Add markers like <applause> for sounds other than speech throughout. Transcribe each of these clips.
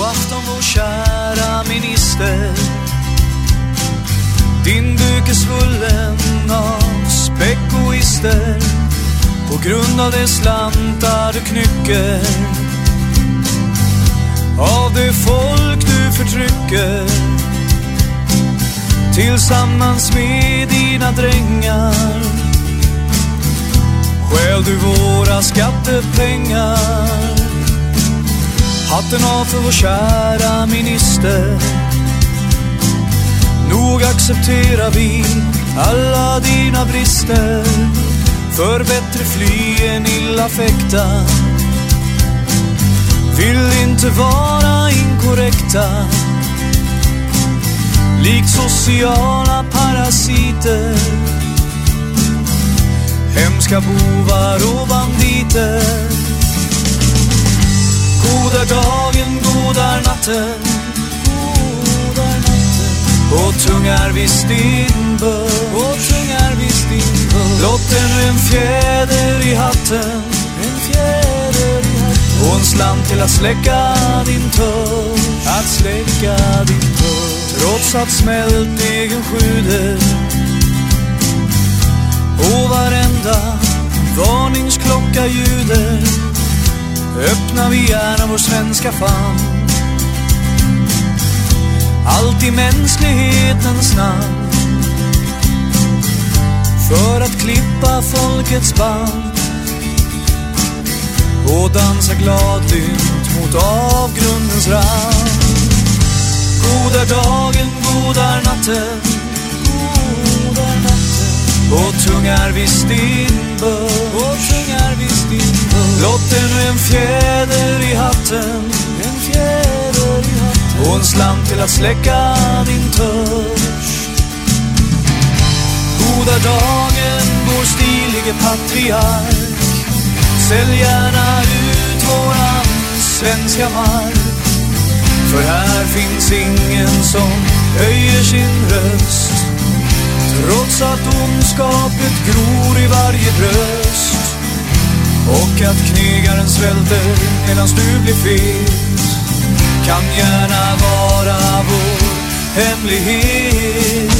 God afton vår kära minister. Din duk är svullen av spekoister. På grund av de slantar du knycker. Av det folk du förtrycker. Tillsammans med dina drängar. Stjäl du våra skattepengar. Hatten av för vår kära minister. Nog accepterar vi alla dina brister. För bättre fly än illa fäkta Vill inte vara inkorrekta. Likt sociala parasiter. Hemska bovar och banditer. Goda dagen, goda natten. Goda natten Och tungar visst din börd Och tungar visst din börd Blott ännu en fjäder i hatten. En fjäder i hatten. Och en slant till att släcka din törst Att släcka din törst Trots att smältdegen sjuder och varenda varningsklocka ljuder öppnar vi gärna vår svenska famn. Allt i mänsklighetens namn. För att klippa folkets band och dansa gladlynt mot avgrundens rand. God är dagen, god är natten, natten. Och tungar visst din börs. och tungar visst din börs. Blott ännu en fjäder i hatten, en fjäder i hatten. Och en slant till att släcka din törst. Goda dagen, vår stilige patriark. Sälj gärna ut våran svenska mark. För här finns ingen som höjer sin röst. Trots att ondskapet gror i varje bröst. Och att knegaren svälter medan du blir fet. Kan gärna vara vår hemlighet.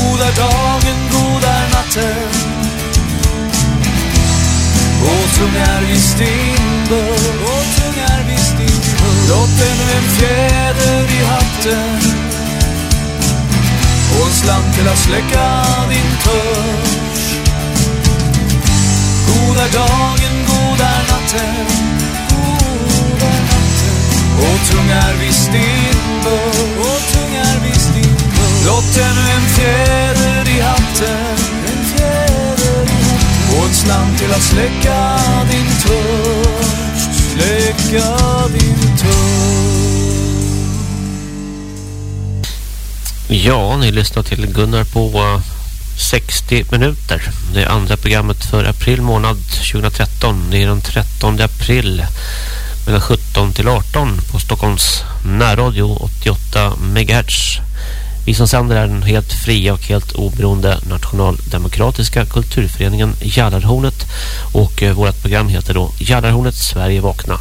Goda dagen, goda natten. Och tung är visst din börd Och tung är visst din börd Låt ännu en fjäder i hatten. Och en slant till att släcka din törst Goda dagen, goda natten. God är natten. Och tung är visst din börd Låt Blott ännu en fjäder i hatten En fjäder i hatten Och en slant till att släcka din törst Släcka din törst Ja, ni lyssnar till Gunnar på eh, 60 minuter. Det är andra programmet för april månad 2013. Det är den 13 april mellan 17 till 18 på Stockholms närradio 88 MHz. Vi som sänder är den helt fria och helt oberoende nationaldemokratiska kulturföreningen Jallarhornet och eh, vårt program heter då Jallarhornet Sverige vakna.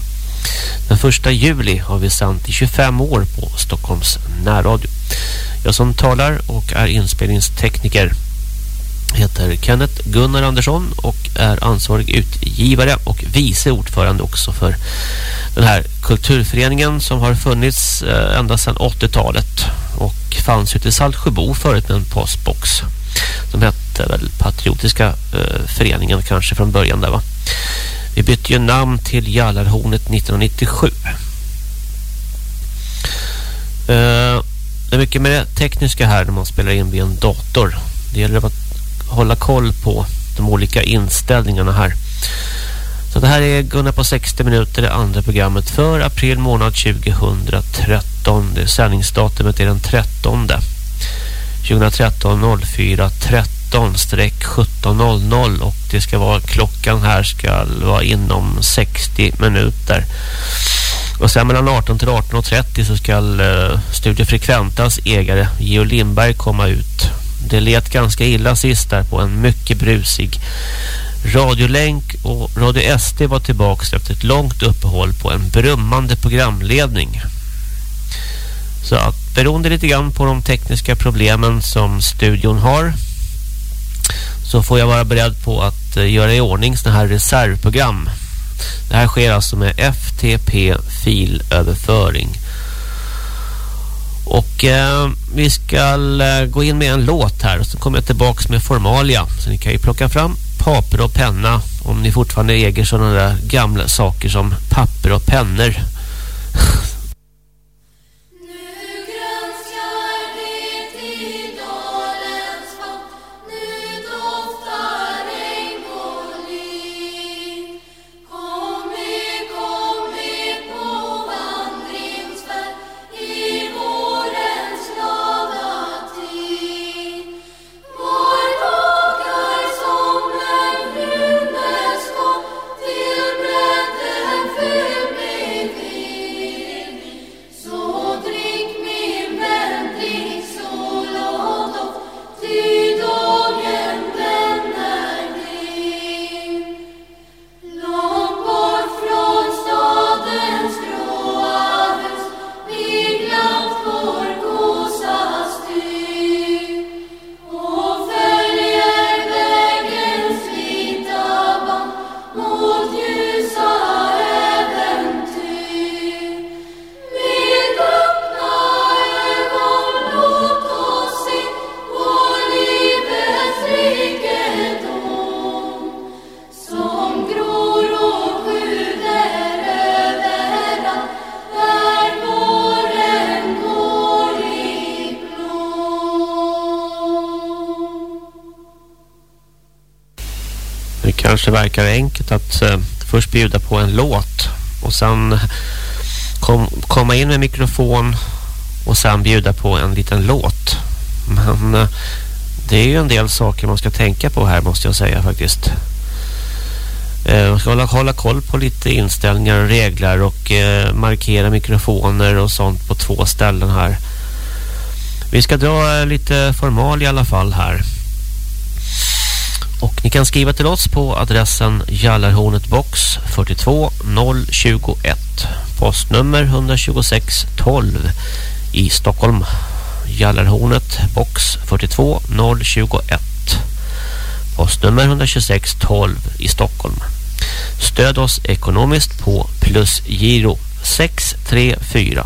Den första juli har vi sänt i 25 år på Stockholms närradio. Jag som talar och är inspelningstekniker heter Kenneth Gunnar Andersson och är ansvarig utgivare och vice ordförande också för den här kulturföreningen som har funnits eh, ända sedan 80-talet och fanns ute i Saltsjöbo förut med en postbox som hette väl Patriotiska eh, föreningen kanske från början där va. Vi bytte ju namn till Jallarhornet 1997. Eh, det är mycket med det tekniska här när man spelar in vid en dator. Det gäller att hålla koll på de olika inställningarna här. Så det här är Gunnar på 60 minuter, det andra programmet för april månad 2013. Det sändningsdatumet är den 13. 2013 04 13 1700 och det ska vara klockan här ska vara inom 60 minuter. Och sen mellan 18 till 18.30 så ska eh, Studio Frekventas ägare Geo Lindberg komma ut. Det lät ganska illa sist där på en mycket brusig radiolänk och Radio SD var tillbaka efter ett långt uppehåll på en brummande programledning. Så att beroende lite grann på de tekniska problemen som studion har så får jag vara beredd på att eh, göra i ordning sådana här reservprogram det här sker alltså med FTP-filöverföring. Och eh, vi ska eh, gå in med en låt här och så kommer jag tillbaka med formalia. Så ni kan ju plocka fram papper och penna om ni fortfarande äger sådana där gamla saker som papper och pennor. <laughs> kanske verkar enkelt att eh, först bjuda på en låt och sen kom, komma in med mikrofon och sen bjuda på en liten låt. Men eh, det är ju en del saker man ska tänka på här måste jag säga faktiskt. Eh, man ska hålla, hålla koll på lite inställningar och regler och eh, markera mikrofoner och sånt på två ställen här. Vi ska dra eh, lite formal i alla fall här. Och ni kan skriva till oss på adressen Jallarhornet box 42 021 postnummer 126 12 i Stockholm. Jallarhornet box 42 021 postnummer 126 12 i Stockholm. Stöd oss ekonomiskt på plusgiro 634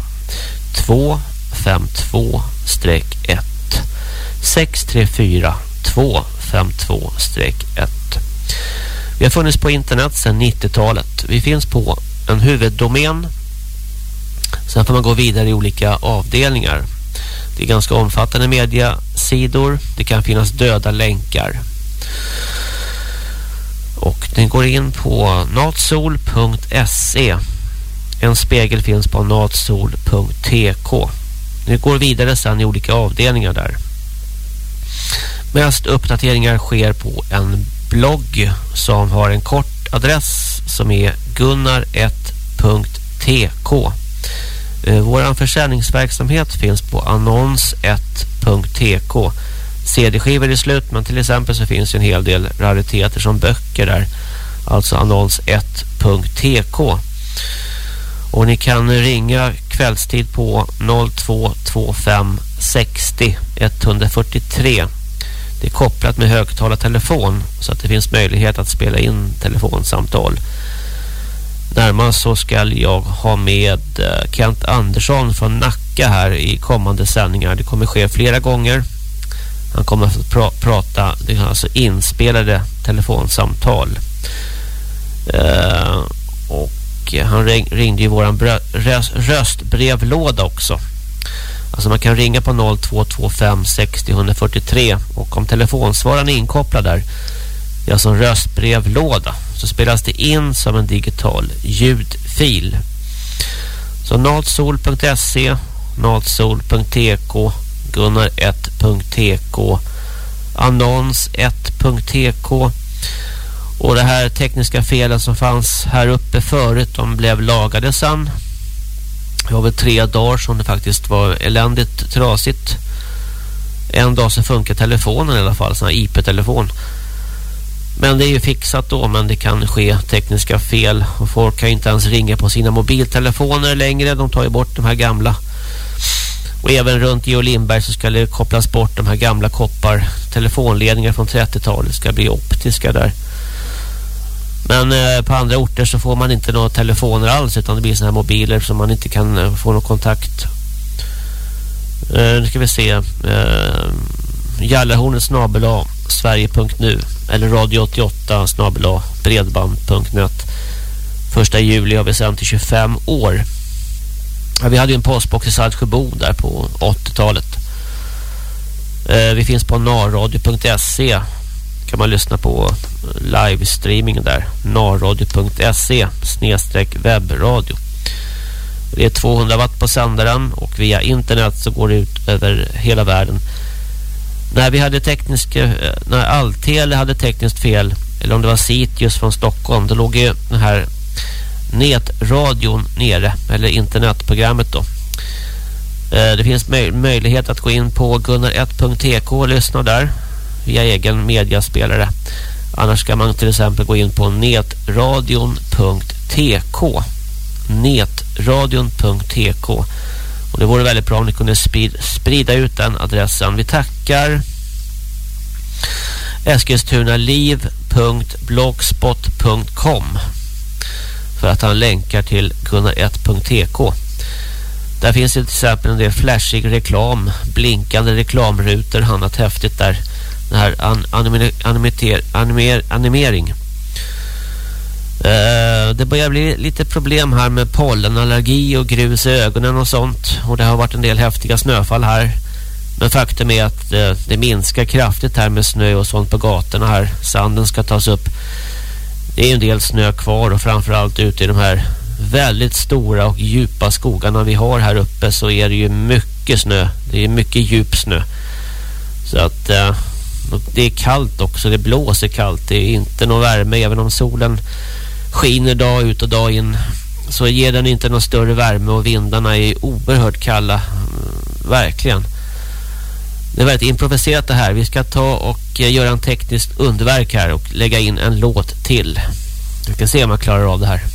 252-1 634 2 52-1. Vi har funnits på internet sedan 90-talet. Vi finns på en huvuddomän. Sen får man gå vidare i olika avdelningar. Det är ganska omfattande mediasidor. Det kan finnas döda länkar. Och den går in på natsol.se. En spegel finns på natsol.tk. Ni går vidare sen i olika avdelningar där. Mest uppdateringar sker på en blogg som har en kort adress som är gunnar1.tk. Eh, Vår försäljningsverksamhet finns på annons1.tk. CD-skivor är slut men till exempel så finns en hel del rariteter som böcker där. Alltså annons1.tk. Och ni kan ringa kvällstid på 0225 60 143 det är kopplat med högtalartelefon så att det finns möjlighet att spela in telefonsamtal. Närmast så ska jag ha med eh, Kent Andersson från Nacka här i kommande sändningar. Det kommer ske flera gånger. Han kommer att pra prata, det är alltså inspelade telefonsamtal. Eh, och han ringde ju våran röstbrevlåda också. Alltså man kan ringa på 0225 60 143 och om telefonsvararen är inkopplad där det är alltså en röstbrevlåda så spelas det in som en digital ljudfil. Så natsol.se nalsol.tk, gunnar1.tk annons1.tk och det här tekniska felen som fanns här uppe förut de blev lagade sen. Det var väl tre dagar som det faktiskt var eländigt trasigt. En dag så funkar telefonen i alla fall, sån här IP-telefon. Men det är ju fixat då men det kan ske tekniska fel och folk kan inte ens ringa på sina mobiltelefoner längre. De tar ju bort de här gamla. Och även runt Geo Lindberg så ska det kopplas bort de här gamla koppar. Telefonledningar från 30-talet ska bli optiska där. Men eh, på andra orter så får man inte några telefoner alls utan det blir såna här mobiler som man inte kan eh, få någon kontakt. Eh, nu ska vi se. Eh, Jallarhornet snabel sverige.nu eller radio 88 snabel bredband.net Första juli har vi sänt till 25 år. Ja, vi hade ju en postbox i Saltsjöbo där på 80-talet. Eh, vi finns på narradio.se kan man lyssna på livestreamingen där. narradio.se snedstreck webbradio. Det är 200 watt på sändaren och via internet så går det ut över hela världen. När vi hade tekniska, eh, när Alltele hade tekniskt fel eller om det var Sitius från Stockholm då låg ju den här nätradion nere eller internetprogrammet då. Eh, det finns möjlighet att gå in på gunnar1.tk och lyssna där via egen mediaspelare. Annars ska man till exempel gå in på netradion.tk netradion.tk och det vore väldigt bra om ni kunde sprida ut den adressen. Vi tackar eskilstunaliv.blogspot.com för att han länkar till gunnar1.tk där finns det till exempel en del flashig reklam, blinkande reklamrutor, annat häftigt där den här an, animer, animer, animer, animering. Uh, det börjar bli lite problem här med pollenallergi och grus i ögonen och sånt. Och det har varit en del häftiga snöfall här. Men faktum är att uh, det minskar kraftigt här med snö och sånt på gatorna här. Sanden ska tas upp. Det är en del snö kvar och framförallt ute i de här väldigt stora och djupa skogarna vi har här uppe så är det ju mycket snö. Det är mycket djup snö. Så att uh, det är kallt också, det blåser kallt. Det är inte någon värme även om solen skiner dag ut och dag in. Så ger den inte någon större värme och vindarna är oerhört kalla. Mm, verkligen. Det är väldigt improviserat det här. Vi ska ta och eh, göra en tekniskt underverk här och lägga in en låt till. Vi ska se om jag klarar av det här.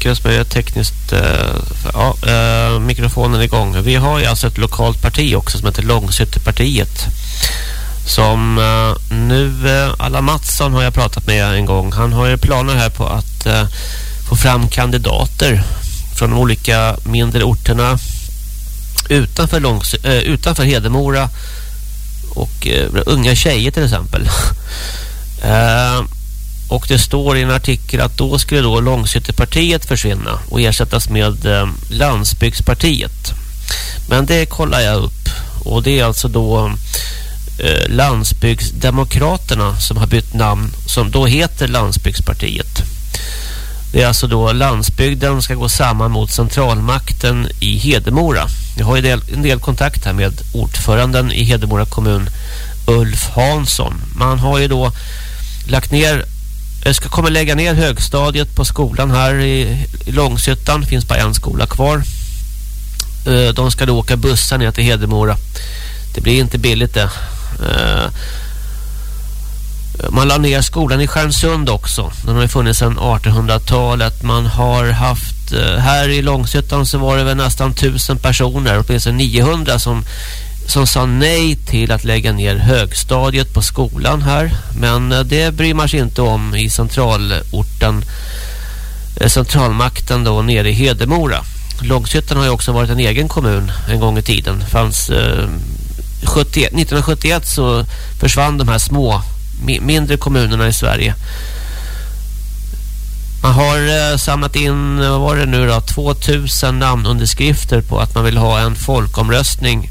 Lyckades med det tekniskt. Eh, ja, eh, mikrofonen är igång. Vi har ju alltså ett lokalt parti också som heter Långsytterpartiet. Som eh, nu, eh, Alla Mattsson har jag pratat med en gång. Han har ju planer här på att eh, få fram kandidater från de olika mindre orterna utanför, Långs eh, utanför Hedemora och eh, unga tjejer till exempel. <laughs> Eh, och det står i en artikel att då skulle då Långsytterpartiet försvinna och ersättas med eh, Landsbygdspartiet. Men det kollar jag upp. Och det är alltså då eh, Landsbygdsdemokraterna som har bytt namn som då heter Landsbygdspartiet. Det är alltså då landsbygden ska gå samman mot centralmakten i Hedemora. Jag har ju del, en del kontakt här med ordföranden i Hedemora kommun Ulf Hansson. Man har ju då lagt ner jag ska komma lägga ner högstadiet på skolan här i, i Långshyttan. finns bara en skola kvar. Eh, de ska då åka bussar ner till Hedemora. Det blir inte billigt det. Eh, man la ner skolan i Stjärnsund också. Den har ju funnits sedan 1800-talet. Man har haft, eh, här i Långshyttan så var det väl nästan 1000 personer, åtminstone 900 som som sa nej till att lägga ner högstadiet på skolan här. Men eh, det bryr man sig inte om i centralorten, eh, centralmakten då nere i Hedemora. Långshyttan har ju också varit en egen kommun en gång i tiden. Fanns, eh, 71, 1971 så försvann de här små, mindre kommunerna i Sverige. Man har eh, samlat in, eh, vad var det nu då, 2000 namnunderskrifter på att man vill ha en folkomröstning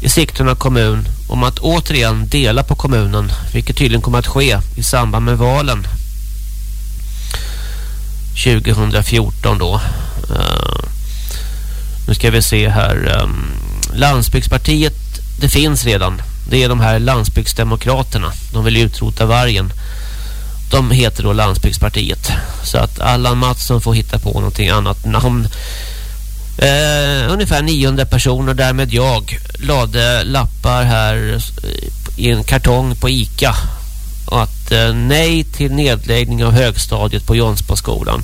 i Sigtuna kommun om att återigen dela på kommunen, vilket tydligen kommer att ske i samband med valen 2014 då. Uh, nu ska vi se här. Um, Landsbygdspartiet, det finns redan. Det är de här landsbygdsdemokraterna. De vill utrota vargen. De heter då Landsbygdspartiet. Så att Allan Mattsson får hitta på någonting annat namn Eh, ungefär 900 personer, därmed jag, lade lappar här i en kartong på Ica. Att eh, nej till nedläggning av högstadiet på Jonsboskolan.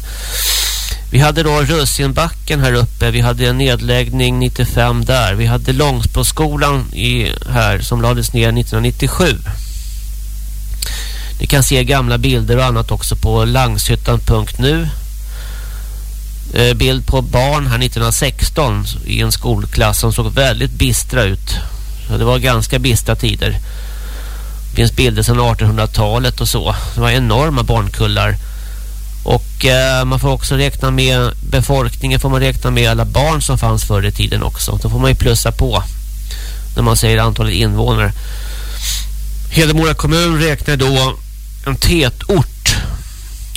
Vi hade då Russinbacken här uppe. Vi hade en nedläggning 95 där. Vi hade Långsboskolan i, här som lades ner 1997. Ni kan se gamla bilder och annat också på langshyttan.nu Eh, bild på barn här 1916 i en skolklass som såg väldigt bistra ut. Så det var ganska bistra tider. Det finns bilder sedan 1800-talet och så. Det var enorma barnkullar. Och eh, man får också räkna med befolkningen får man räkna med alla barn som fanns förr i tiden också. Då får man ju plussa på när man säger antalet invånare. Hedemora kommun räknar då en tätort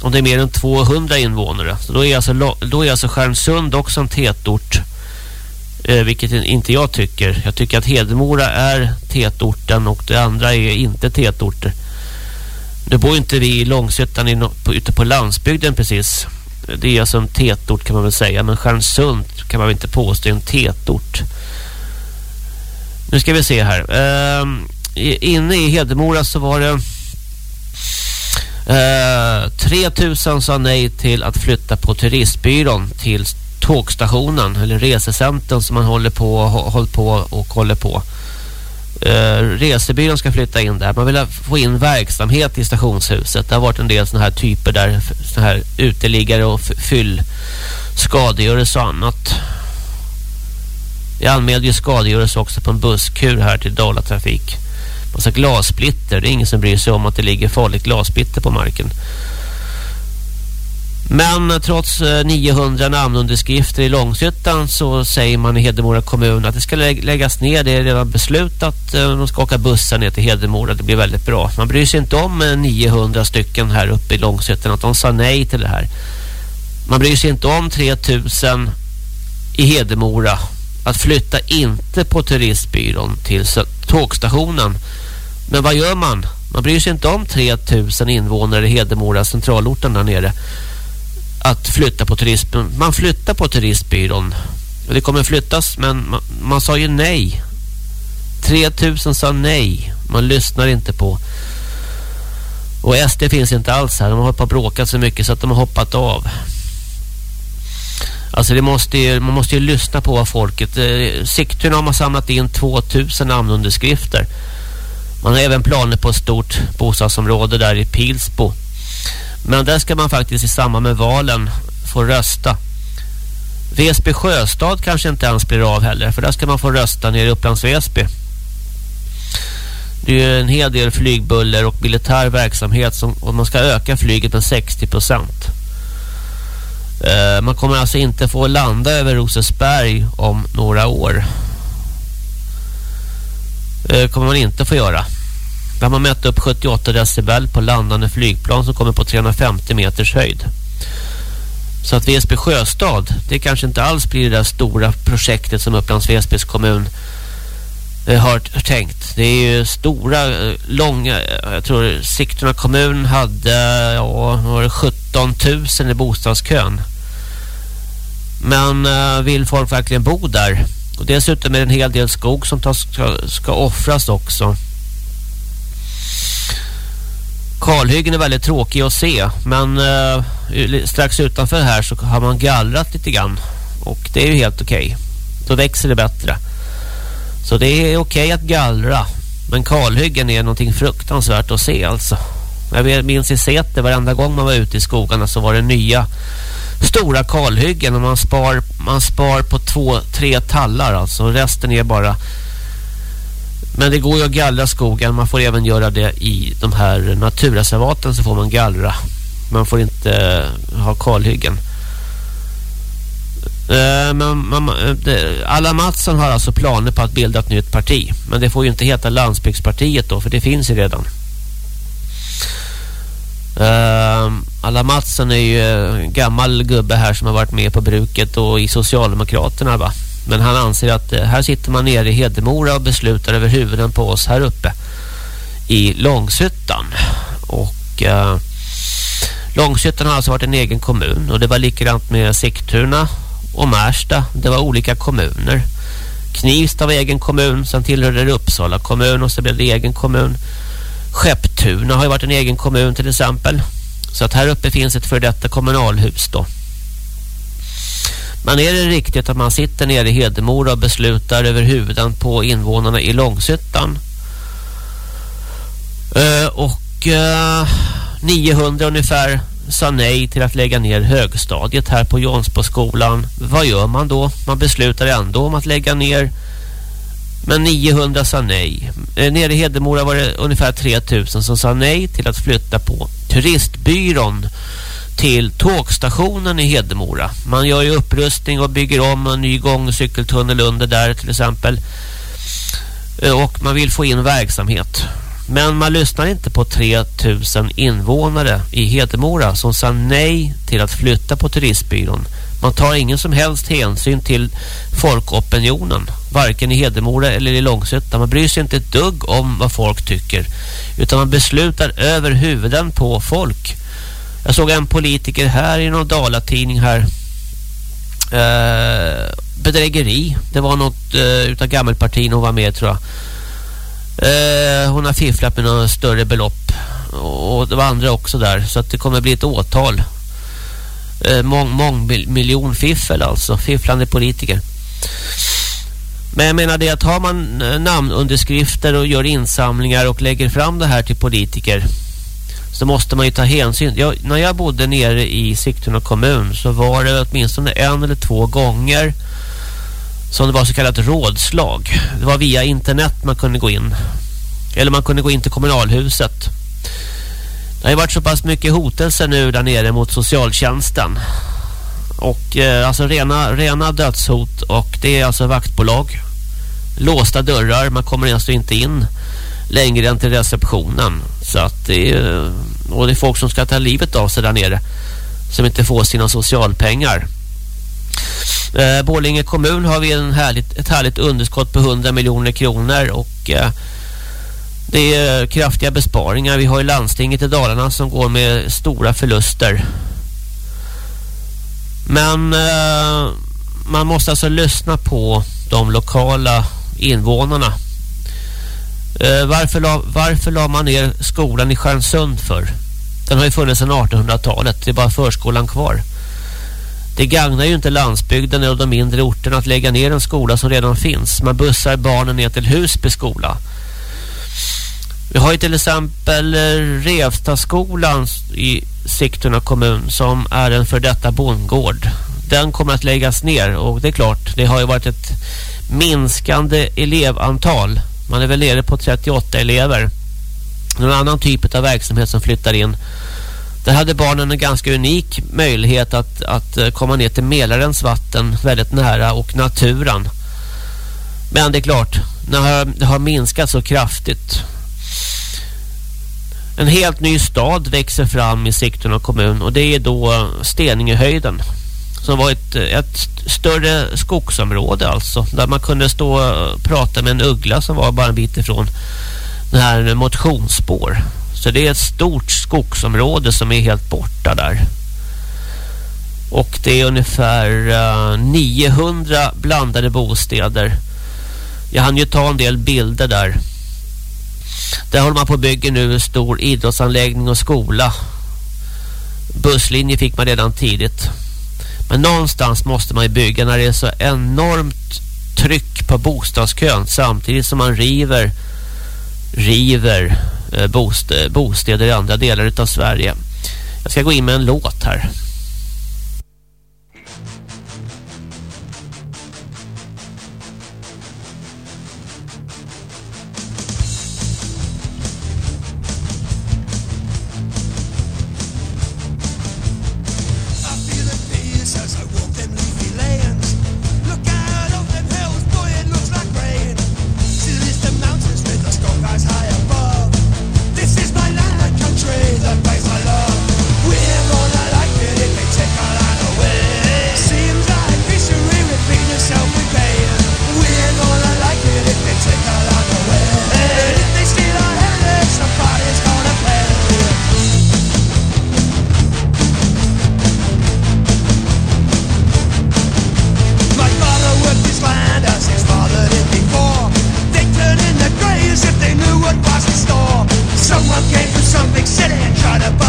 om det är mer än 200 invånare. Så då är alltså, då är alltså Stjärnsund också en tätort. Eh, vilket inte jag tycker. Jag tycker att Hedemora är tätorten och det andra är inte tätorter. Nu bor inte vi i Långsötan ute på landsbygden precis. Det är alltså en tätort kan man väl säga. Men Stjärnsund kan man väl inte påstå är en tätort. Nu ska vi se här. Eh, inne i Hedemora så var det Eh, 3000 sa nej till att flytta på turistbyrån till tågstationen eller resecentern som man håller på, håller på och håller på. Uh, resebyrån ska flytta in där. Man vill få in verksamhet i stationshuset. Det har varit en del sådana här typer där sådana här uteliggare och fyll skadegörelse och annat. Jag anmälde ju skadegörelse också på en busskur här till Dalatrafik Alltså glassplitter. Det är ingen som bryr sig om att det ligger farligt glassplitter på marken. Men trots eh, 900 namnunderskrifter i Långshyttan så säger man i Hedemora kommun att det ska läggas ner. Det är redan beslutat. Eh, de ska åka bussar ner till Hedemora. Det blir väldigt bra. Man bryr sig inte om eh, 900 stycken här uppe i Långshyttan att de sa nej till det här. Man bryr sig inte om 3000 i Hedemora att flytta inte på turistbyrån till tågstationen. Men vad gör man? Man bryr sig inte om 3000 invånare i Hedemora, centralorten där nere. Att flytta på turismen. Man flyttar på turistbyrån. Det kommer flyttas, men man, man sa ju nej. 3000 sa nej. Man lyssnar inte på. Och SD finns inte alls här. De har hållit bråkat så mycket så att de har hoppat av. Alltså det måste ju, man måste ju lyssna på vad folket... Eh, Sigtuna har man samlat in 2000 namnunderskrifter. Man har även planer på ett stort bostadsområde där i Pilsbo. Men där ska man faktiskt i samband med valen få rösta. Väsby Sjöstad kanske inte ens blir av heller. För där ska man få rösta nere i Upplands Väsby. Det är en hel del flygbuller och militär verksamhet som, och man ska öka flyget med 60 procent. Eh, man kommer alltså inte få landa över Rosesberg om några år. Eh, kommer man inte få göra. Där man mätt upp 78 decibel på landande flygplan som kommer på 350 meters höjd. Så att Väsby sjöstad, det kanske inte alls blir det där stora projektet som Upplands Väsbys kommun eh, har tänkt. Det är ju stora, eh, långa, jag tror Sigtuna kommun hade ja, var det 17 000 i bostadskön. Men vill folk verkligen bo där? Och dessutom är det en hel del skog som tas, ska, ska offras också. Kalhyggen är väldigt tråkig att se. Men eh, strax utanför här så har man gallrat lite grann. Och det är ju helt okej. Okay. Då växer det bättre. Så det är okej okay att gallra. Men kalhyggen är någonting fruktansvärt att se alltså. Jag minns i Säter varenda gång man var ute i skogarna så var det nya stora kalhyggen och man spar, man spar på två, tre tallar alltså. Resten är bara... Men det går ju att gallra skogen. Man får även göra det i de här naturreservaten så får man gallra. Man får inte eh, ha kalhyggen. Eh, men, man, eh, alla Mattsson har alltså planer på att bilda ett nytt parti. Men det får ju inte heta Landsbygdspartiet då, för det finns ju redan. Ehm, alla Mattsson är ju eh, en gammal gubbe här som har varit med på bruket och i Socialdemokraterna va. Men han anser att eh, här sitter man nere i Hedemora och beslutar över huvuden på oss här uppe i Långshyttan. Och eh, Långshyttan har alltså varit en egen kommun och det var likadant med Sigtuna och Märsta. Det var olika kommuner. Knivsta var egen kommun, sen tillhörde det Uppsala kommun och så blev det egen kommun. Skepptuna har ju varit en egen kommun till exempel. Så att här uppe finns ett för detta kommunalhus då. Men är det riktigt att man sitter nere i Hedemora och beslutar över huvuden på invånarna i Långshyttan? Eh, och eh, 900 ungefär sa nej till att lägga ner högstadiet här på Jonsboskolan. Vad gör man då? Man beslutar ändå om att lägga ner men 900 sa nej. Eh, nere i Hedemora var det ungefär 3000 som sa nej till att flytta på turistbyrån till tågstationen i Hedemora. Man gör ju upprustning och bygger om en ny gångcykeltunnel under där till exempel. Eh, och man vill få in verksamhet. Men man lyssnar inte på 3000 invånare i Hedemora som sa nej till att flytta på turistbyrån. Man tar ingen som helst hänsyn till folkopinionen. Varken i Hedemora eller i Långsötta. Man bryr sig inte ett dugg om vad folk tycker. Utan man beslutar över huvuden på folk. Jag såg en politiker här i någon dalatidning här. Eh, bedrägeri. Det var något eh, utav gammelpartin hon var med tror jag. Eh, hon har fifflat med några större belopp. Och det var andra också där. Så att det kommer bli ett åtal eh, mång, mång miljon fiffel alltså, fifflande politiker. Men jag menar det att har man eh, namnunderskrifter och gör insamlingar och lägger fram det här till politiker så måste man ju ta hänsyn. Jag, när jag bodde nere i Sigtuna kommun så var det åtminstone en eller två gånger som det var så kallat rådslag. Det var via internet man kunde gå in. Eller man kunde gå in till kommunalhuset det har ju varit så pass mycket hotelser nu där nere mot socialtjänsten. Och eh, alltså rena, rena dödshot och det är alltså vaktbolag. Låsta dörrar, man kommer alltså inte in längre än till receptionen. Så att det är, eh, och det är folk som ska ta livet av sig där nere som inte får sina socialpengar. Eh, Borlänge kommun har vi en härligt, ett härligt underskott på 100 miljoner kronor och eh, det är kraftiga besparingar. Vi har ju landstinget i Dalarna som går med stora förluster. Men eh, man måste alltså lyssna på de lokala invånarna. Eh, varför, la, varför la man ner skolan i Stjärnsund för? Den har ju funnits sedan 1800-talet. Det är bara förskolan kvar. Det gagnar ju inte landsbygden eller de mindre orterna att lägga ner en skola som redan finns. Man bussar barnen ner till Husby skola. Vi har ju till exempel eh, Revstaskolan i Sigtuna kommun som är en för detta bondgård. Den kommer att läggas ner och det är klart, det har ju varit ett minskande elevantal. Man är väl nere på 38 elever. Någon annan typ av verksamhet som flyttar in. Där hade barnen en ganska unik möjlighet att, att eh, komma ner till Mälarens vatten väldigt nära och naturen. Men det är klart, när det har minskat så kraftigt en helt ny stad växer fram i Sigtuna kommun och det är då Steningehöjden som var ett, ett större skogsområde alltså där man kunde stå och prata med en uggla som var bara en bit ifrån den här motionsspår. Så det är ett stort skogsområde som är helt borta där. Och det är ungefär eh, 900 blandade bostäder. Jag hann ju ta en del bilder där. Där håller man på att bygga nu en stor idrottsanläggning och skola. Busslinje fick man redan tidigt. Men någonstans måste man ju bygga när det är så enormt tryck på bostadskön samtidigt som man river river eh, bostäder i andra delar av Sverige. Jag ska gå in med en låt här. big city and try to buy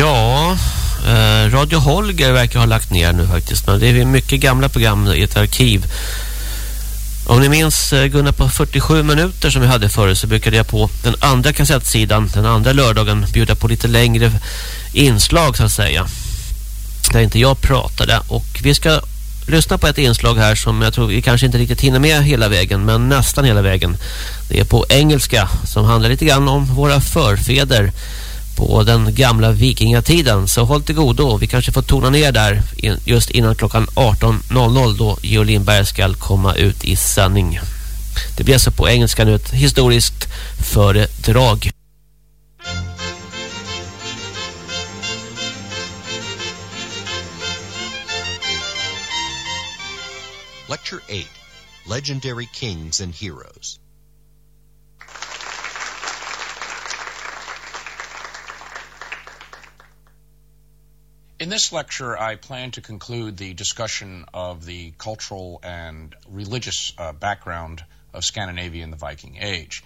Ja, eh, Radio Holger verkar ha lagt ner nu faktiskt. Men det är mycket gamla program i ett arkiv. Om ni minns eh, Gunnar på 47 minuter som vi hade förut så brukade jag på den andra kassettsidan, den andra lördagen, bjuda på lite längre inslag så att säga. Där inte jag pratade. Och vi ska lyssna på ett inslag här som jag tror vi kanske inte riktigt hinner med hela vägen men nästan hela vägen. Det är på engelska som handlar lite grann om våra förfäder på den gamla vikingatiden. Så håll till godo. Vi kanske får tona ner där just innan klockan 18.00 då Geo Lindberg ska komma ut i sändning. Det blir alltså på engelska nu ett historiskt föredrag. Lecture 8 Legendary Kings and Heroes In this lecture, I plan to conclude the discussion of the cultural and religious uh, background of Scandinavia in the Viking Age.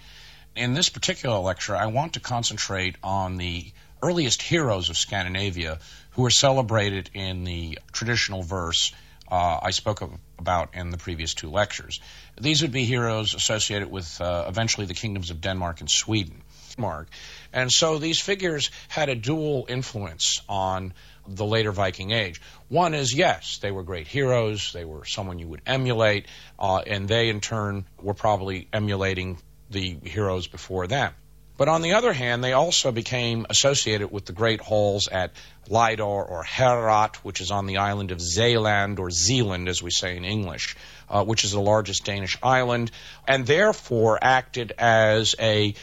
In this particular lecture, I want to concentrate on the earliest heroes of Scandinavia who are celebrated in the traditional verse uh, I spoke of, about in the previous two lectures. These would be heroes associated with uh, eventually the kingdoms of Denmark and Sweden. Denmark. And so these figures had a dual influence on the later Viking Age. One is, yes, they were great heroes, they were someone you would emulate, uh, and they in turn were probably emulating the heroes before them. But on the other hand, they also became associated with the great halls at Lydor or Herat, which is on the island of Zeeland or Zealand, as we say in English, uh, which is the largest Danish island, and therefore acted as a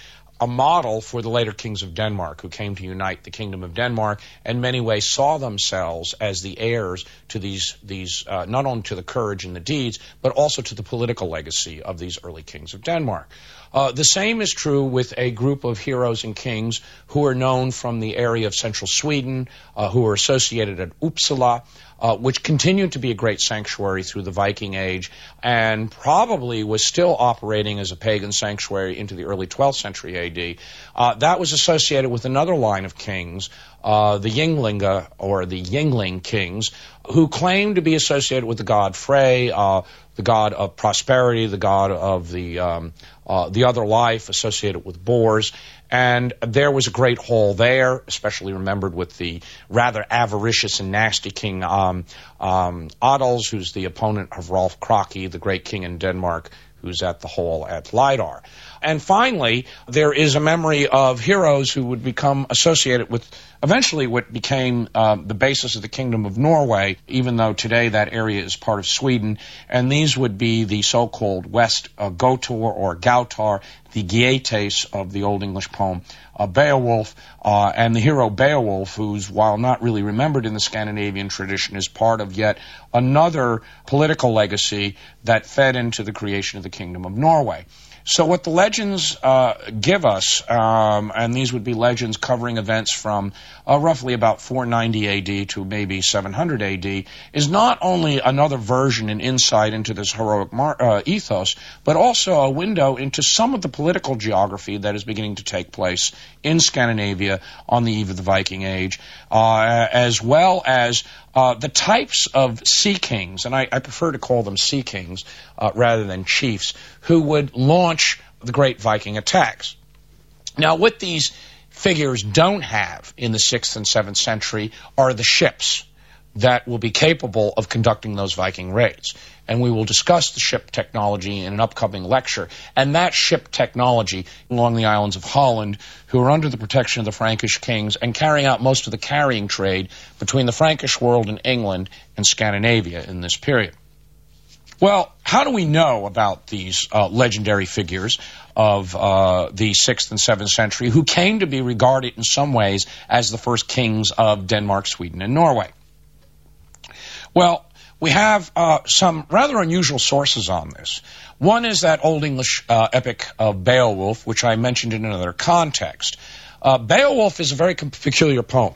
a model for the later kings of Denmark who came to unite the kingdom of Denmark and many ways saw themselves as the heirs to these these uh, not only to the courage and the deeds but also to the political legacy of these early kings of Denmark. Uh, the same is true with a group of heroes and kings who are known from the area of central Sweden, uh, who are associated at Uppsala, uh, which continued to be a great sanctuary through the Viking Age and probably was still operating as a pagan sanctuary into the early 12th century AD. Uh, that was associated with another line of kings, uh, the Ynglinga or the Yngling kings, who claimed to be associated with the god Frey, uh, the god of prosperity, the god of the um, uh, the other life associated with boars, and there was a great hall there, especially remembered with the rather avaricious and nasty King um, um, Adals, who's the opponent of Rolf Krake, the great king in Denmark, who's at the hall at Lidar. And finally, there is a memory of heroes who would become associated with eventually what became uh, the basis of the Kingdom of Norway, even though today that area is part of Sweden. And these would be the so-called West uh, Gotor or Gautar, the Geates of the Old English poem uh, Beowulf, uh, and the hero Beowulf, who's, while not really remembered in the Scandinavian tradition, is part of yet another political legacy that fed into the creation of the Kingdom of Norway. So, what the legends uh, give us, um, and these would be legends covering events from uh, roughly about 490 AD to maybe 700 AD, is not only another version and insight into this heroic mar- uh, ethos, but also a window into some of the political geography that is beginning to take place in Scandinavia on the eve of the Viking Age, uh, as well as uh, the types of sea kings, and I, I prefer to call them sea kings uh, rather than chiefs, who would launch the great Viking attacks. Now, what these figures don't have in the 6th and 7th century are the ships that will be capable of conducting those Viking raids. And we will discuss the ship technology in an upcoming lecture. And that ship technology along the islands of Holland, who are under the protection of the Frankish kings and carrying out most of the carrying trade between the Frankish world and England and Scandinavia in this period. Well, how do we know about these uh, legendary figures of uh, the 6th and 7th century who came to be regarded in some ways as the first kings of Denmark, Sweden, and Norway? Well, we have uh, some rather unusual sources on this. One is that Old English uh, epic of Beowulf, which I mentioned in another context. Uh, Beowulf is a very peculiar poem.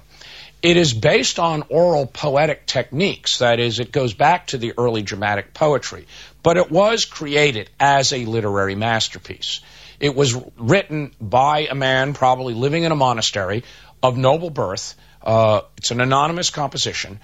It is based on oral poetic techniques. That is, it goes back to the early dramatic poetry. But it was created as a literary masterpiece. It was written by a man probably living in a monastery of noble birth. Uh, it's an anonymous composition.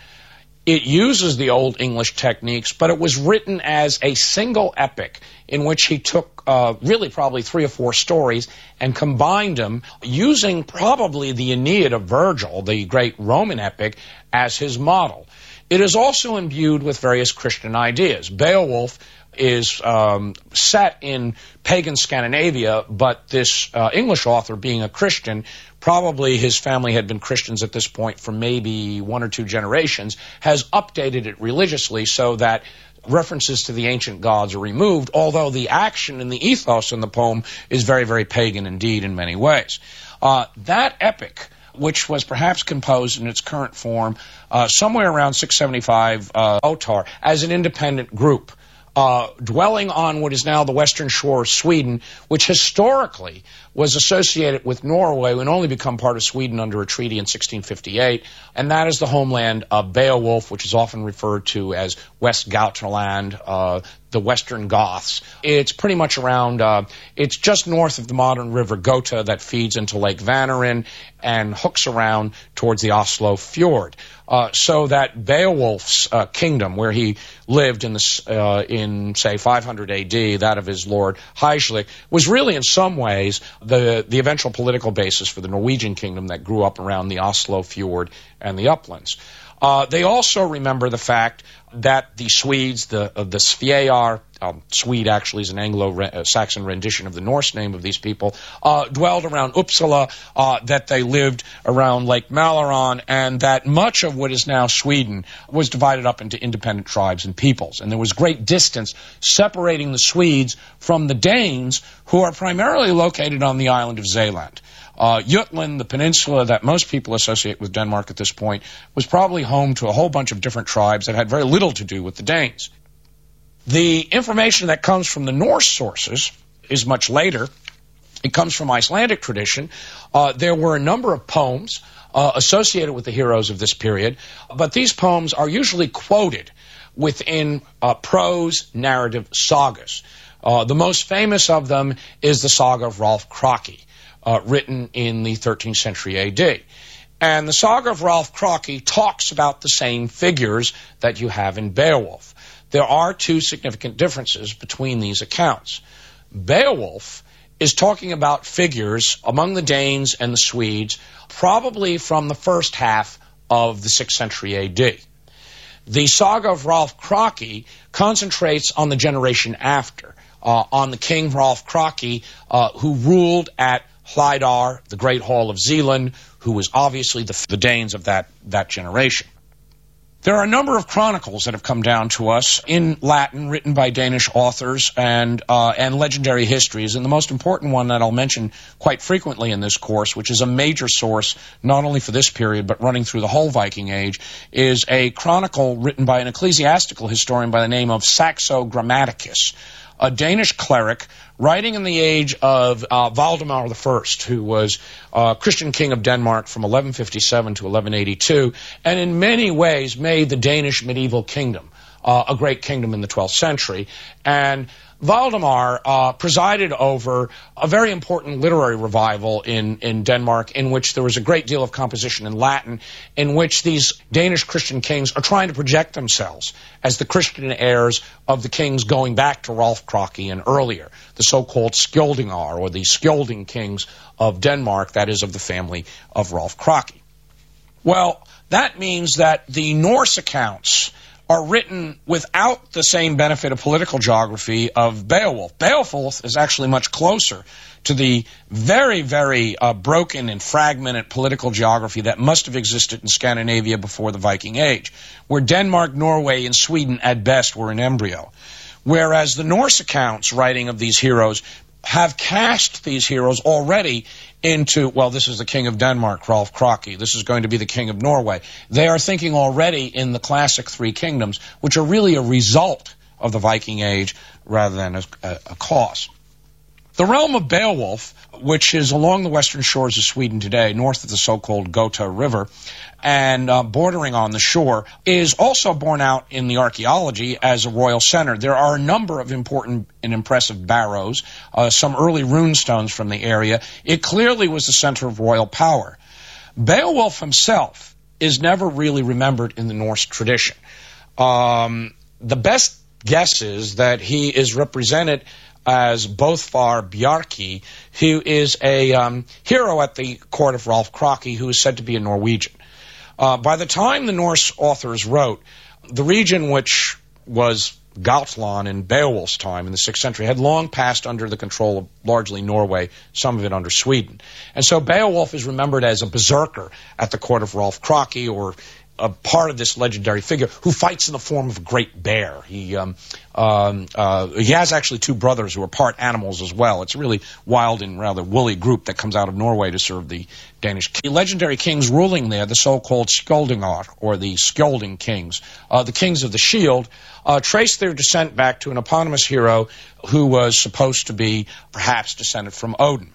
It uses the Old English techniques, but it was written as a single epic in which he took uh, really probably three or four stories and combined them using probably the Aeneid of Virgil, the great Roman epic, as his model. It is also imbued with various Christian ideas. Beowulf is um, set in pagan Scandinavia, but this uh, English author, being a Christian, probably his family had been Christians at this point for maybe one or two generations, has updated it religiously so that references to the ancient gods are removed, although the action and the ethos in the poem is very, very pagan indeed in many ways. Uh, that epic which was perhaps composed in its current form uh, somewhere around 675 uh, Otar as an independent group uh, dwelling on what is now the western shore of Sweden, which historically was associated with Norway and only become part of Sweden under a treaty in 1658. And that is the homeland of Beowulf, which is often referred to as West Gothland, uh, the Western Goths. It's pretty much around, uh, it's just north of the modern river Gota that feeds into Lake Vänern and hooks around towards the Oslo Fjord. Uh, so that Beowulf's uh, kingdom, where he lived in, the, uh, in say 500 A.D., that of his lord Heislik, was really in some ways the the eventual political basis for the Norwegian kingdom that grew up around the Oslo Fjord and the uplands. Uh, they also remember the fact that the Swedes, the uh, the um, Swede actually is an Anglo-Saxon rendition of the Norse name of these people, uh, dwelled around Uppsala, uh, that they lived around Lake Malaron, and that much of what is now Sweden was divided up into independent tribes and peoples. And there was great distance separating the Swedes from the Danes, who are primarily located on the island of Zeeland. Uh, Jutland, the peninsula that most people associate with Denmark at this point, was probably home to a whole bunch of different tribes that had very little to do with the Danes. The information that comes from the Norse sources is much later. It comes from Icelandic tradition. Uh, there were a number of poems uh, associated with the heroes of this period, but these poems are usually quoted within uh, prose narrative sagas. Uh, the most famous of them is the saga of Rolf Kraki, uh, written in the 13th century AD. And the saga of Rolf Kraki talks about the same figures that you have in Beowulf. There are two significant differences between these accounts. Beowulf is talking about figures among the Danes and the Swedes, probably from the first half of the 6th century AD. The saga of Rolf Kraki concentrates on the generation after, uh, on the king Rolf Kraki, uh, who ruled at Hlidar, the great hall of Zealand, who was obviously the, the Danes of that, that generation. There are a number of chronicles that have come down to us in Latin, written by Danish authors, and uh, and legendary histories. And the most important one that I'll mention quite frequently in this course, which is a major source not only for this period but running through the whole Viking Age, is a chronicle written by an ecclesiastical historian by the name of Saxo Grammaticus a Danish cleric writing in the age of uh, Valdemar I, who was uh, Christian king of Denmark from 1157 to 1182, and in many ways made the Danish medieval kingdom uh, a great kingdom in the 12th century. And Valdemar uh, presided over a very important literary revival in, in Denmark in which there was a great deal of composition in Latin, in which these Danish Christian kings are trying to project themselves as the Christian heirs of the kings going back to Rolf Kraki and earlier, the so-called Skjoldingar, or the Skjolding kings of Denmark, that is, of the family of Rolf Kraki. Well, that means that the Norse accounts are written without the same benefit of political geography of Beowulf. Beowulf is actually much closer to the very, very uh, broken and fragmented political geography that must have existed in Scandinavia before the Viking Age, where Denmark, Norway, and Sweden at best were in embryo. Whereas the Norse accounts writing of these heroes have cast these heroes already into, well, this is the king of Denmark, Rolf Kraki. This is going to be the king of Norway. They are thinking already in the classic three kingdoms, which are really a result of the Viking Age rather than a, a, a cause. The realm of Beowulf, which is along the western shores of Sweden today, north of the so-called Gota River, and uh, bordering on the shore, is also borne out in the archaeology as a royal center. There are a number of important and impressive barrows, uh, some early rune stones from the area. It clearly was the center of royal power. Beowulf himself is never really remembered in the Norse tradition. Um, the best guess is that he is represented as Bothvar Bjarki, who is a um, hero at the court of Rolf Kraki, who is said to be a Norwegian. Uh, by the time the Norse authors wrote, the region which was Gautland in Beowulf's time in the 6th century had long passed under the control of largely Norway, some of it under Sweden. And so Beowulf is remembered as a berserker at the court of Rolf Kraki or a part of this legendary figure who fights in the form of a great bear. He um, um, uh, he has actually two brothers who are part animals as well. It's a really wild and rather woolly group that comes out of Norway to serve the Danish. The legendary kings ruling there, the so-called Skjoldingar, or the Skjolding kings, uh, the kings of the shield, uh, trace their descent back to an eponymous hero who was supposed to be perhaps descended from Odin.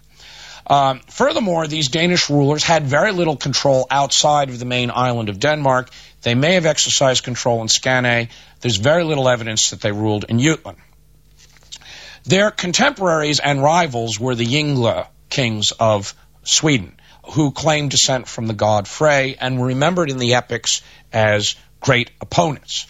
Um, furthermore, these Danish rulers had very little control outside of the main island of Denmark. They may have exercised control in Skane. There's very little evidence that they ruled in Jutland. Their contemporaries and rivals were the Yngla kings of Sweden, who claimed descent from the god Frey and were remembered in the epics as great opponents.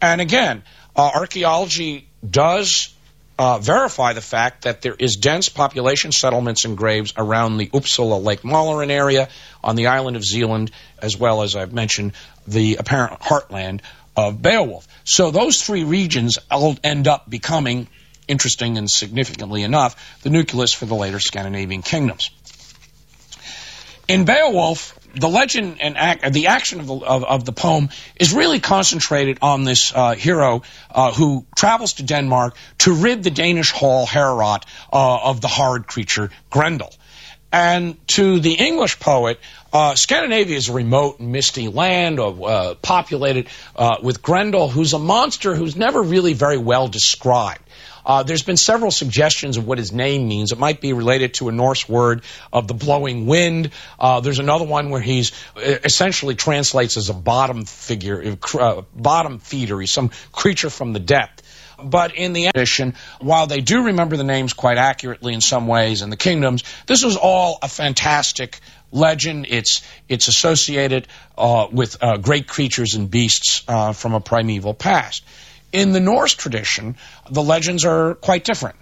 And again, uh, archaeology does uh, verify the fact that there is dense population settlements and graves around the Uppsala Lake Mälaren area on the island of Zealand, as well as I've mentioned the apparent heartland of Beowulf. So those three regions all end up becoming, interesting and significantly enough, the nucleus for the later Scandinavian kingdoms. In Beowulf, the legend and act, the action of the, of, of, the poem is really concentrated on this uh, hero uh, who travels to Denmark to rid the Danish Hall Heorot uh, of the horrid creature Grendel. And to the English poet, uh, Scandinavia is a remote and misty land uh, populated uh, with Grendel, who's a monster who's never really very well described. Uh, there's been several suggestions of what his name means. It might be related to a Norse word of the blowing wind. Uh, there's another one where he's uh, essentially translates as a bottom figure, uh, bottom feeder. He's some creature from the depth. But in the edition, while they do remember the names quite accurately in some ways and the kingdoms, this was all a fantastic legend. It's it's associated uh, with uh, great creatures and beasts uh, from a primeval past. In the Norse tradition, the legends are quite different.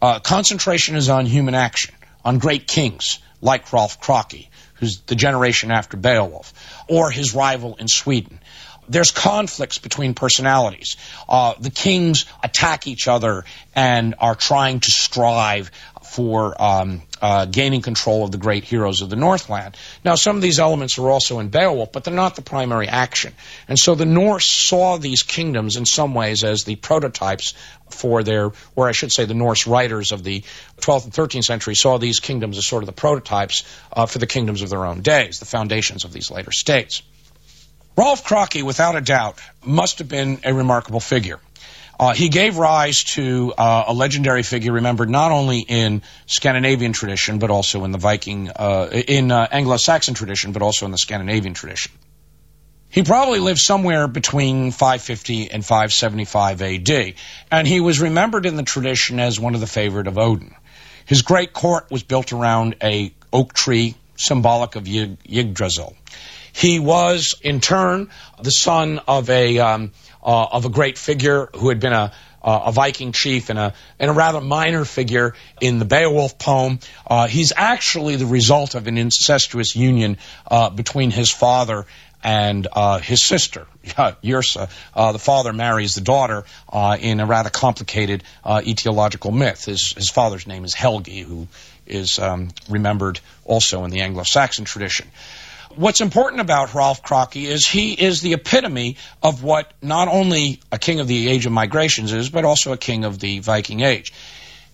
Uh, concentration is on human action, on great kings like Rolf Kraki, who's the generation after Beowulf, or his rival in Sweden. There's conflicts between personalities. Uh, the kings attack each other and are trying to strive for um, uh, gaining control of the great heroes of the Northland. Now, some of these elements are also in Beowulf, but they're not the primary action. And so the Norse saw these kingdoms in some ways as the prototypes for their, or I should say, the Norse writers of the 12th and 13th century saw these kingdoms as sort of the prototypes uh, for the kingdoms of their own days, the foundations of these later states. Rolf Kraki, without a doubt, must have been a remarkable figure. Uh, he gave rise to uh, a legendary figure remembered not only in Scandinavian tradition, but also in the Viking, uh, in uh, Anglo-Saxon tradition, but also in the Scandinavian tradition. He probably lived somewhere between 550 and 575 AD, and he was remembered in the tradition as one of the favorite of Odin. His great court was built around a oak tree symbolic of Yggdrasil. He was, in turn, the son of a um, uh, of a great figure who had been a uh, a Viking chief and a and a rather minor figure in the Beowulf poem. Uh, he's actually the result of an incestuous union uh, between his father and uh, his sister, <laughs> Yrsa. Uh, the father marries the daughter uh, in a rather complicated etiological myth. His his father's name is Helgi, who is um, remembered also in the Anglo-Saxon tradition. What's important about Rolf Kraki is he is the epitome of what not only a king of the age of migrations is, but also a king of the Viking age.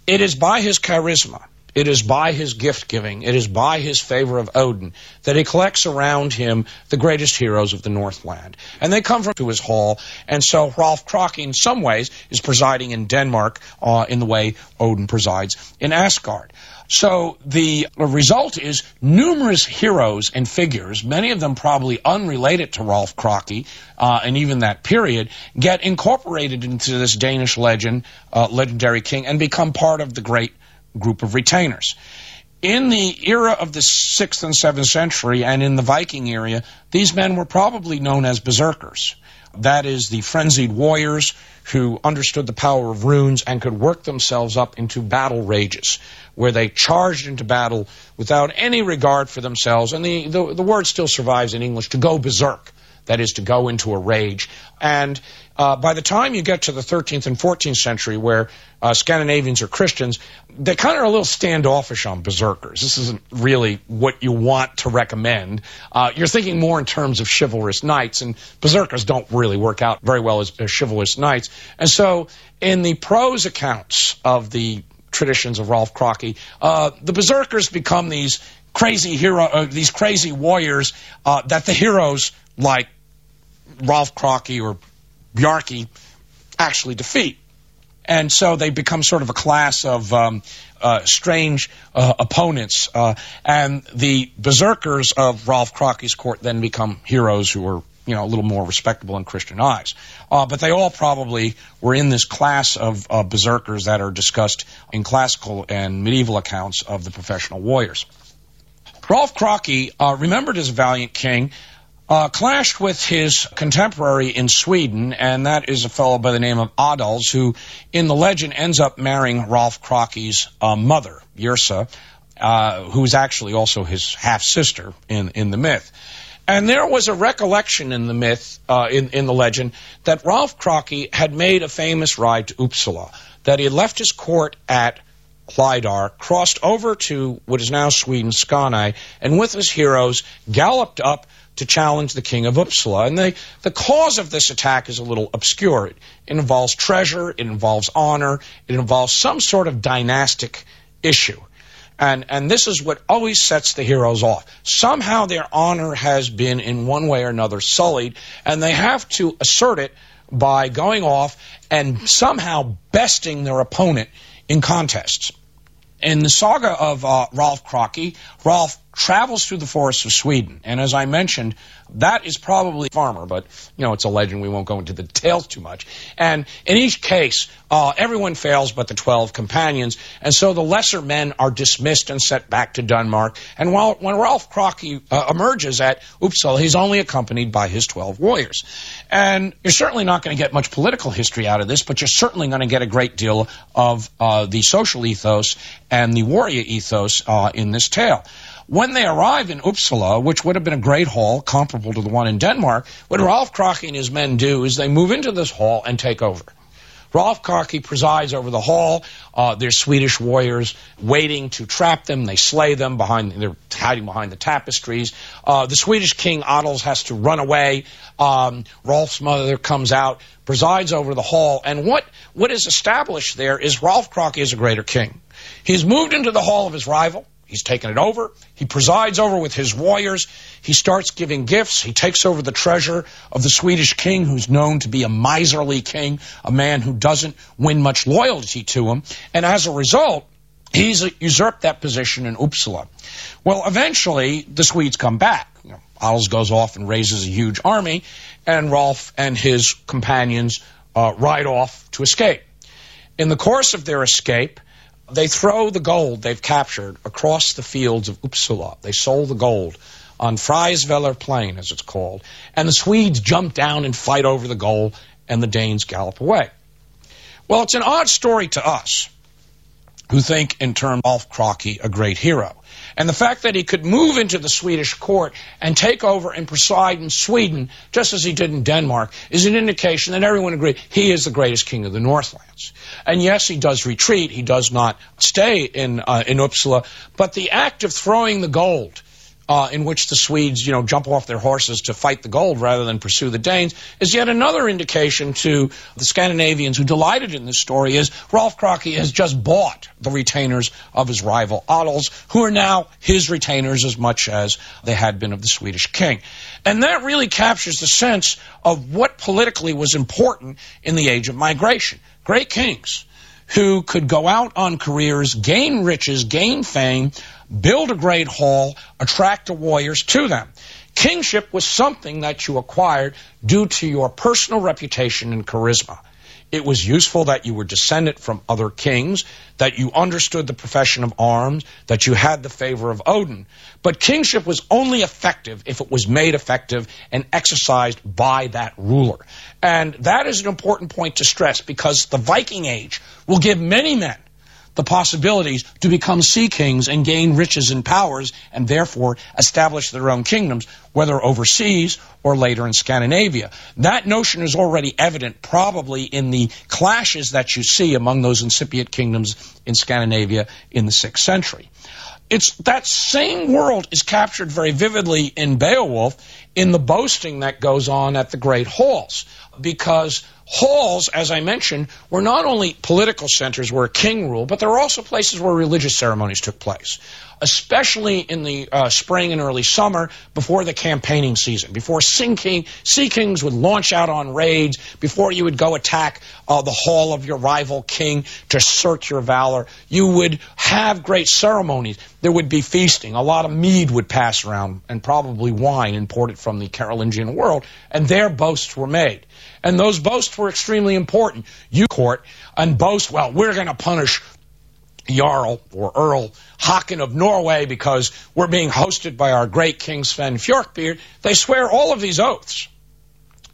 It is by his charisma, it is by his gift giving, it is by his favor of Odin that he collects around him the greatest heroes of the Northland. And they come from to his hall, and so Rolf Kraki, in some ways, is presiding in Denmark uh, in the way Odin presides in Asgard. So the result is numerous heroes and figures, many of them probably unrelated to Rolf Kraki uh, and even that period, get incorporated into this Danish legend, uh, legendary king, and become part of the great group of retainers. in the era of the 6th and 7th century and in the Viking area, these men were probably known as berserkers. That is, the frenzied warriors who understood the power of runes and could work themselves up into battle rages, where they charged into battle without any regard for themselves. And the, the, the word still survives in English to go berserk that is to go into a rage. And uh, by the time you get to the 13th and 14th century, where uh, Scandinavians are Christians, they kind of are a little standoffish on berserkers. This isn't really what you want to recommend. Uh, you're thinking more in terms of chivalrous knights, and berserkers don't really work out very well as, as chivalrous knights. And so, in the prose accounts of the traditions of Rolf Krake, uh, the berserkers become these crazy hero, uh, these crazy warriors uh, that the heroes like Rolf Krake or Bjarki actually defeat. And so they become sort of a class of um, uh, strange uh, opponents. Uh, and the berserkers of Rolf Krake's court then become heroes who are, you know, a little more respectable in Christian eyes. Uh, but they all probably were in this class of berserkers that are discussed in classical and medieval accounts of the professional warriors. Rolf Krake, uh, remembered as a valiant king, uh, clashed with his contemporary in Sweden, and that is a fellow by the name of Adals, who in the legend ends up marrying Rolf Krake's uh, mother, Yrsa, uh, who is actually also his half sister in, in the myth. And there was a recollection in the myth, uh, in, in the legend, that Rolf Krake had made a famous ride to Uppsala, that he had left his court at Hlidar, crossed over to what is now Sweden, Skane, and with his heroes galloped up to challenge the king of Uppsala. And they, the cause of this attack is a little obscure. It, involves treasure, it involves honor, it involves some sort of dynastic issue. And, and this is what always sets the heroes off. Somehow their honor has been in one way or another sullied, and they have to assert it by going off and somehow besting their opponent in contests. In the saga of uh, Rolf Krake, Rolf travels through the forests of Sweden. And as I mentioned, that is probably farmer, but you know it's a legend. We won't go into the <laughs> details too much. And in each case, uh, everyone fails but the twelve companions, and so the lesser men are dismissed and sent back to Denmark. And while when Ralph Krake uh, emerges at Uppsala, he's only accompanied by his twelve warriors. And you're certainly not going to get much political history out of this, but you're certainly going to get a great deal of uh, the social ethos and the warrior ethos uh, in this tale. When they arrive in Uppsala, which would have been a great hall comparable to the one in Denmark, what Rolf Krake and his men do is they move into this hall and take over. Rolf Krake presides over the hall. Uh, there's Swedish warriors waiting to trap them. They slay them behind. They're hiding behind the tapestries. Uh, the Swedish king Adals has to run away. Um, Rolf's mother comes out, presides over the hall, and what what is established there is Rolf Krake is a greater king. He's moved into the hall of his rival. He's taken it over. He presides over with his warriors. He starts giving gifts. He takes over the treasure of the Swedish king, who's known to be a miserly king, a man who doesn't win much loyalty to him. And as a result, he's usurped that position in Uppsala. Well, eventually, the Swedes come back. You know, Adals goes off and raises a huge army, and Rolf and his companions uh, ride off to escape. In the course of their escape, they throw the gold they've captured across the fields of Uppsala. They sold the gold on Freisveller Plain, as it's called, and the Swedes jump down and fight over the gold, and the Danes gallop away. Well, it's an odd story to us who think in terms of Krake a great hero. And the fact that he could move into the Swedish court and take over and preside in Sweden, just as he did in Denmark, is an indication that everyone agrees he is the greatest king of the Northlands. And yes, he does retreat. He does not stay in, uh, in Uppsala. But the act of throwing the gold uh, in which the Swedes, you know, jump off their horses to fight the gold rather than pursue the Danes, is yet another indication to the Scandinavians who delighted in this story is Rolf Krake has just bought the retainers of his rival Adals, who are now his retainers as much as they had been of the Swedish king. And that really captures the sense of what politically was important in the age of migration. Great kings who could go out on careers, gain riches, gain fame, build a great hall, attract the warriors to them. Kingship was something that you acquired due to your personal reputation and charisma. It was useful that you were descended from other kings, that you understood the profession of arms, that you had the favor of Odin. But kingship was only effective if it was made effective and exercised by that ruler. And that is an important point to stress because the Viking Age will give many men the possibilities to become sea kings and gain riches and powers and therefore establish their own kingdoms, whether overseas or later in Scandinavia. That notion is already evident probably in the clashes that you see among those incipient kingdoms in Scandinavia in the 6th century. It's that same world is captured very vividly in Beowulf in the boasting that goes on at the great halls because halls, as I mentioned, were not only political centers where a king ruled, but there were also places where religious ceremonies took place, especially in the uh, spring and early summer before the campaigning season, before king, sea kings would launch out on raids, before you would go attack uh, the hall of your rival king to assert your valor. You would have great ceremonies. There would be feasting. A lot of mead would pass around, and probably wine imported from the Carolingian world, and their boasts were made. And those boasts were extremely important. You court and boast, well, we're going to punish Jarl or Earl Haakon of Norway because we're being hosted by our great King Sven Fjorkbeard. They swear all of these oaths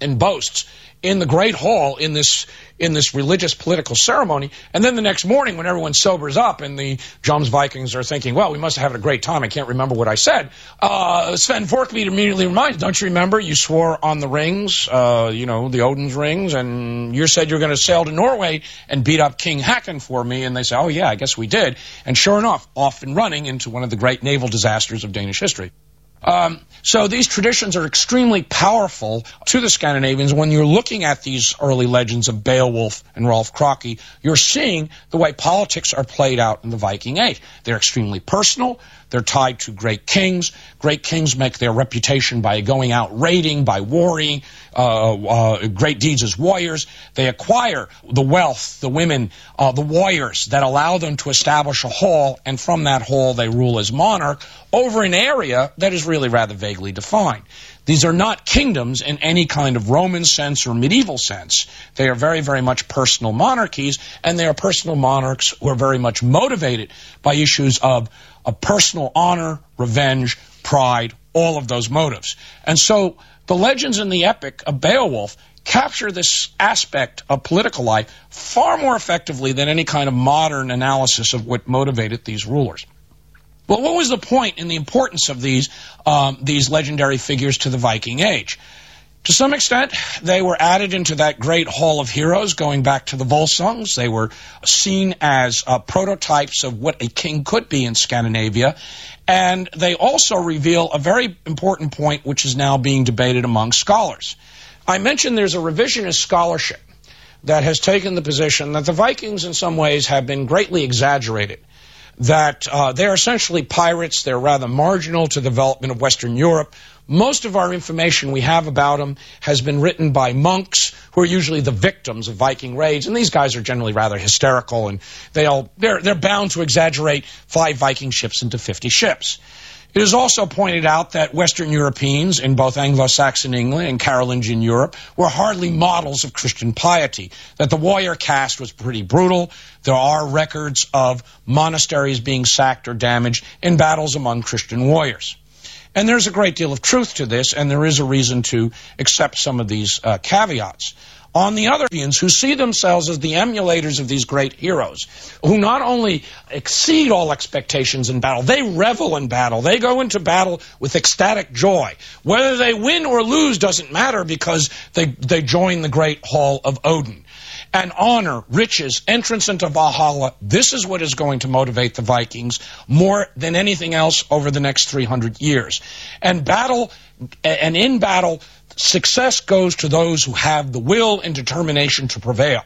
and boasts in the great hall in this in this religious political ceremony. And then the next morning, when everyone sobers up and the Jomsvikings are thinking, well, we must have had a great time. I can't remember what I said. Uh, Sven Forkbeat immediately reminds, don't you remember you swore on the rings, uh, you know, the Odin's rings, and you said you were going to sail to Norway and beat up King Haakon for me. And they say, oh, yeah, I guess we did. And sure enough, off and running into one of the great naval disasters of Danish history. Um, so these traditions are extremely powerful to the Scandinavians. When you're looking at these early legends of Beowulf and Rolf Krake, you're seeing the way politics are played out in the Viking Age. They're extremely personal. They're tied to great kings. Great kings make their reputation by going out raiding, by warring, uh, uh, great deeds as warriors. They acquire the wealth, the women, uh, the warriors that allow them to establish a hall, and from that hall they rule as monarch over an area that is really rather vaguely defined. These are not kingdoms in any kind of Roman sense or medieval sense. They are very, very much personal monarchies, and they are personal monarchs who are very much motivated by issues of of personal honor, revenge, pride, all of those motives. And so the legends in the epic of Beowulf capture this aspect of political life far more effectively than any kind of modern analysis of what motivated these rulers. But what was the point in the importance of these um, these legendary figures to the Viking Age? To some extent, they were added into that great hall of heroes going back to the Volsungs. They were seen as uh, prototypes of what a king could be in Scandinavia. And they also reveal a very important point which is now being debated among scholars. I mentioned there's a revisionist scholarship that has taken the position that the Vikings, in some ways, have been greatly exaggerated that uh, they're essentially pirates. They're rather marginal to the development of Western Europe. Most of our information we have about them has been written by monks who are usually the victims of Viking raids, and these guys are generally rather hysterical, and they all they're they're bound to exaggerate five Viking ships into 50 ships. It is also pointed out that Western Europeans in both Anglo-Saxon England and Carolingian Europe were hardly models of Christian piety, that the warrior caste was pretty brutal. There are records of monasteries being sacked or damaged in battles among Christian warriors. And there's a great deal of truth to this, and there is a reason to accept some of these uh, caveats. On the other hand, who see themselves as the emulators of these great heroes, who not only exceed all expectations in battle, they revel in battle. They go into battle with ecstatic joy. Whether they win or lose doesn't matter because they, they join the great hall of Odin and honor, riches, entrance into Valhalla. This is what is going to motivate the Vikings more than anything else over the next 300 years. And battle, and in battle, success goes to those who have the will and determination to prevail.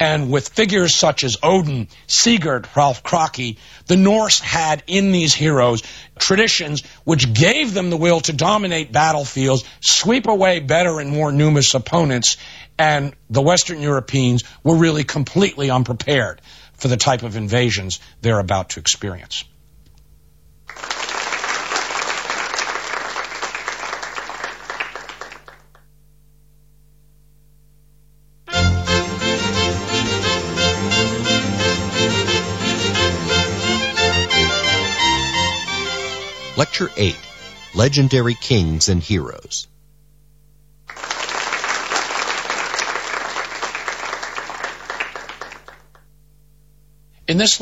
And with figures such as Odin, Sigurd, Rolf Krake, the Norse had in these heroes traditions which gave them the will to dominate battlefields, sweep away better and more numerous opponents, and the Western Europeans were really completely unprepared for the type of invasions they're about to experience. Lecture 8 Legendary Kings and Heroes. In this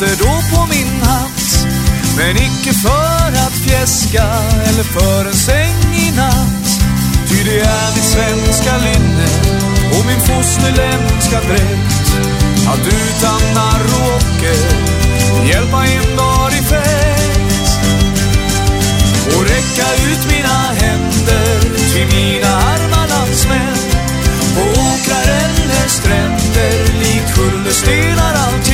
lyfte då på min hatt. Men icke för att fjäska eller för en säng i natt. Ty det är mitt svenska linne och min fosterländska dräkt. Att utan narr och hjälpa en dag i fäst Och räcka ut mina händer till mina arma landsmän. På åkrar eller stränder likt sköldestenar allt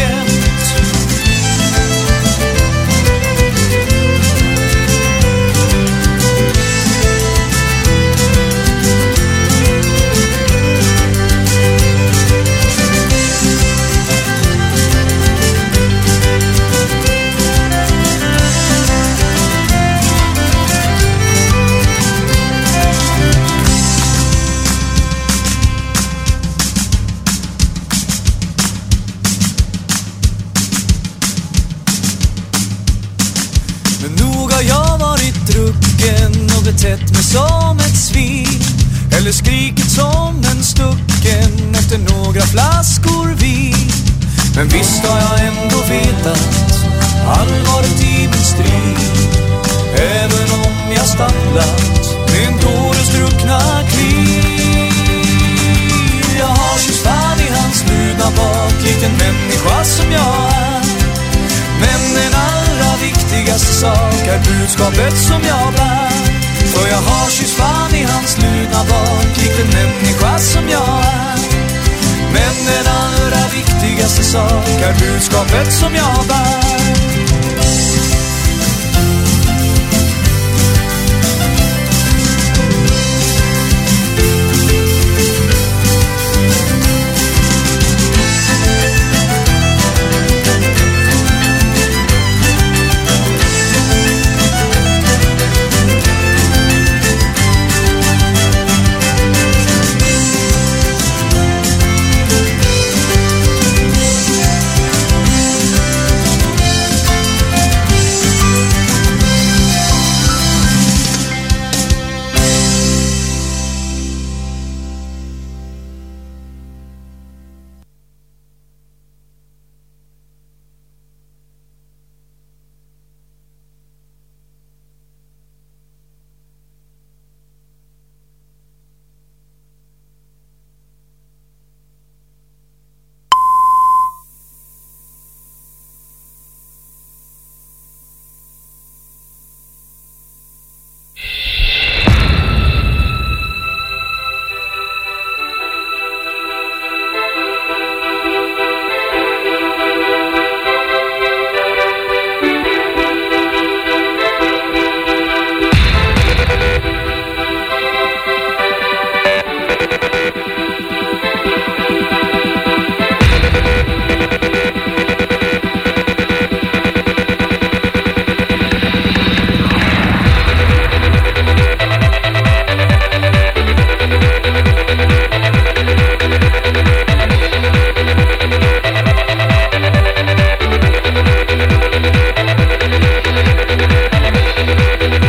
Sällskapet som jag bär.